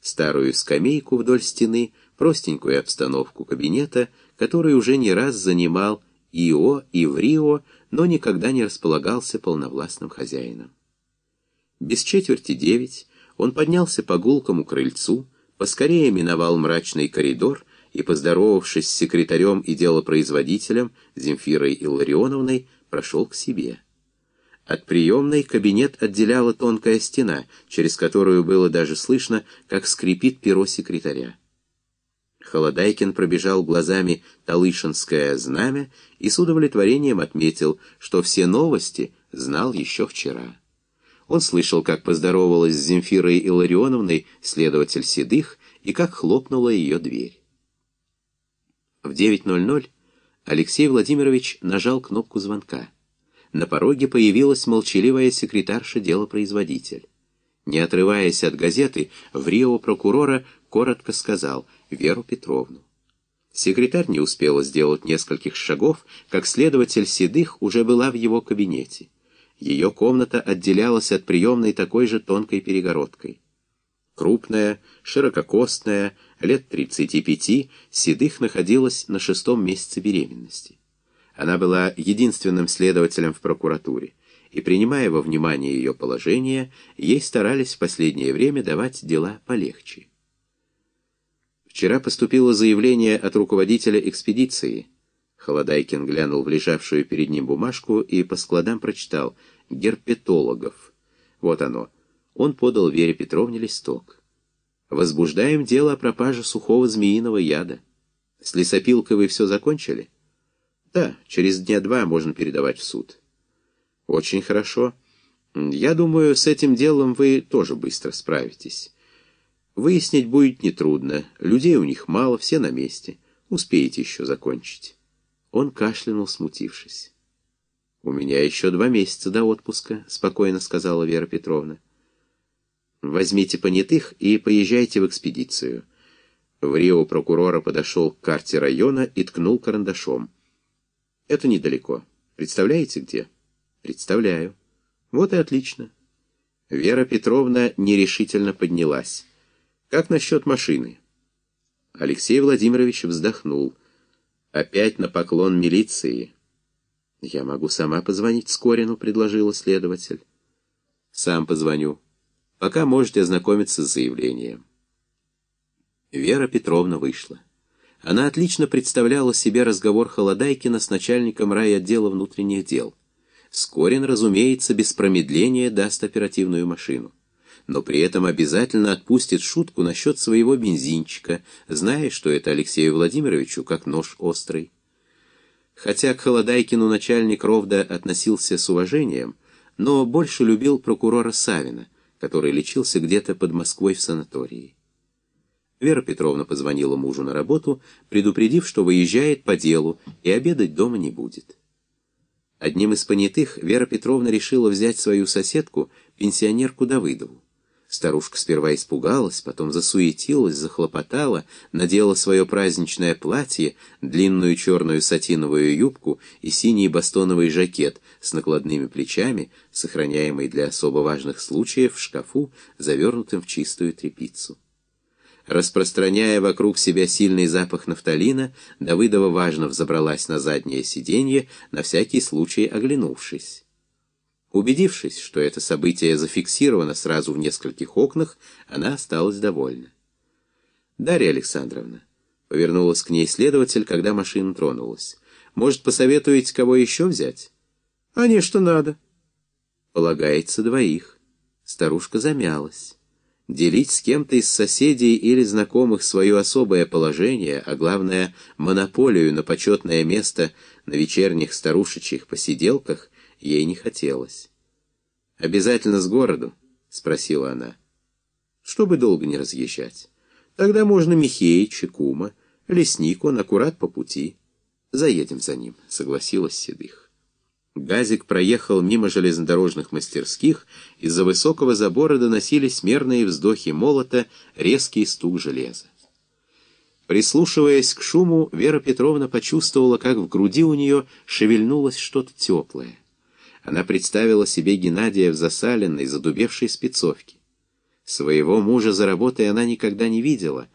старую скамейку вдоль стены, простенькую обстановку кабинета, который уже не раз занимал Ио и в Рио, но никогда не располагался полновластным хозяином. Без четверти девять он поднялся по гулкому крыльцу, поскорее миновал мрачный коридор и, поздоровавшись с секретарем и делопроизводителем Земфирой Илларионовной, прошел к себе. От приемной кабинет отделяла тонкая стена, через которую было даже слышно, как скрипит перо секретаря. Холодайкин пробежал глазами Талышинское знамя и с удовлетворением отметил, что все новости знал еще вчера. Он слышал, как поздоровалась с Земфирой Илларионовной следователь Седых и как хлопнула ее дверь. В 9.00 Алексей Владимирович нажал кнопку звонка. На пороге появилась молчаливая секретарша-делопроизводитель. Не отрываясь от газеты, в Рио прокурора коротко сказал «Веру Петровну». Секретарь не успела сделать нескольких шагов, как следователь Седых уже была в его кабинете. Ее комната отделялась от приемной такой же тонкой перегородкой. Крупная, ширококостная, лет 35, Седых находилась на шестом месяце беременности. Она была единственным следователем в прокуратуре, и, принимая во внимание ее положение, ей старались в последнее время давать дела полегче. Вчера поступило заявление от руководителя экспедиции. Холодайкин глянул в лежавшую перед ним бумажку и по складам прочитал «Герпетологов». Вот оно. Он подал Вере Петровне листок. «Возбуждаем дело о пропаже сухого змеиного яда. С лесопилкой вы все закончили?» Да, через дня два можно передавать в суд. Очень хорошо. Я думаю, с этим делом вы тоже быстро справитесь. Выяснить будет нетрудно. Людей у них мало, все на месте. Успеете еще закончить. Он кашлянул, смутившись. «У меня еще два месяца до отпуска», — спокойно сказала Вера Петровна. «Возьмите понятых и поезжайте в экспедицию». В Рио прокурора подошел к карте района и ткнул карандашом. Это недалеко. Представляете, где? Представляю. Вот и отлично. Вера Петровна нерешительно поднялась. Как насчет машины? Алексей Владимирович вздохнул. Опять на поклон милиции. Я могу сама позвонить Скорину, предложила следователь. Сам позвоню. Пока можете ознакомиться с заявлением. Вера Петровна вышла. Она отлично представляла себе разговор Холодайкина с начальником райотдела внутренних дел. Скорин, разумеется, без промедления даст оперативную машину. Но при этом обязательно отпустит шутку насчет своего бензинчика, зная, что это Алексею Владимировичу как нож острый. Хотя к Холодайкину начальник Ровда относился с уважением, но больше любил прокурора Савина, который лечился где-то под Москвой в санатории. Вера Петровна позвонила мужу на работу, предупредив, что выезжает по делу и обедать дома не будет. Одним из понятых Вера Петровна решила взять свою соседку, пенсионерку Давыдову. Старушка сперва испугалась, потом засуетилась, захлопотала, надела свое праздничное платье, длинную черную сатиновую юбку и синий бастоновый жакет с накладными плечами, сохраняемый для особо важных случаев в шкафу, завернутым в чистую тряпицу. Распространяя вокруг себя сильный запах нафталина, Давыдова важно взобралась на заднее сиденье, на всякий случай оглянувшись. Убедившись, что это событие зафиксировано сразу в нескольких окнах, она осталась довольна. «Дарья Александровна», — повернулась к ней следователь, когда машина тронулась, — «может, посоветуете, кого еще взять?» «А не, что надо». «Полагается двоих». Старушка замялась. Делить с кем-то из соседей или знакомых свое особое положение, а главное, монополию на почетное место на вечерних старушечьих посиделках, ей не хотелось. «Обязательно с городу?» — спросила она. «Чтобы долго не разъезжать. Тогда можно Михеича, Кума, Лесник, он аккурат по пути. Заедем за ним», — согласилась Седых. Газик проехал мимо железнодорожных мастерских, из-за высокого забора доносились мерные вздохи молота, резкий стук железа. Прислушиваясь к шуму, Вера Петровна почувствовала, как в груди у нее шевельнулось что-то теплое. Она представила себе Геннадия в засаленной, задубевшей спецовке. Своего мужа за работой она никогда не видела,